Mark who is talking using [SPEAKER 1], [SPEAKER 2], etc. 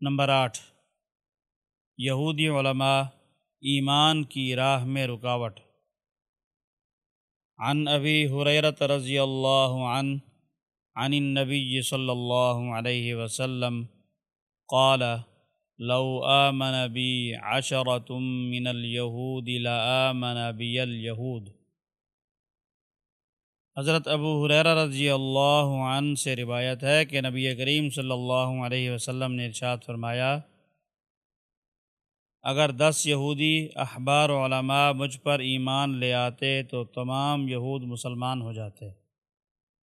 [SPEAKER 1] Number آٹھ۔ یہودی علماء ایمان کی راہ میں رکاوٹ۔ عن ابی حریرت رضی اللہ عنہ عن النبی صلی اللہ علیہ وسلم قال، لو آمن بی عشرة من اليہود لآمن بی اليہود حضرت ابو حریر رضی اللہ عنہ سے روایت ہے کہ نبی کریم صلی اللہ علیہ وسلم نے ارشاد فرمایا، اگر دس یہودی احبار علماء مجھ پر ایمان لے آتے تو تمام یہود مسلمان ہو جاتے۔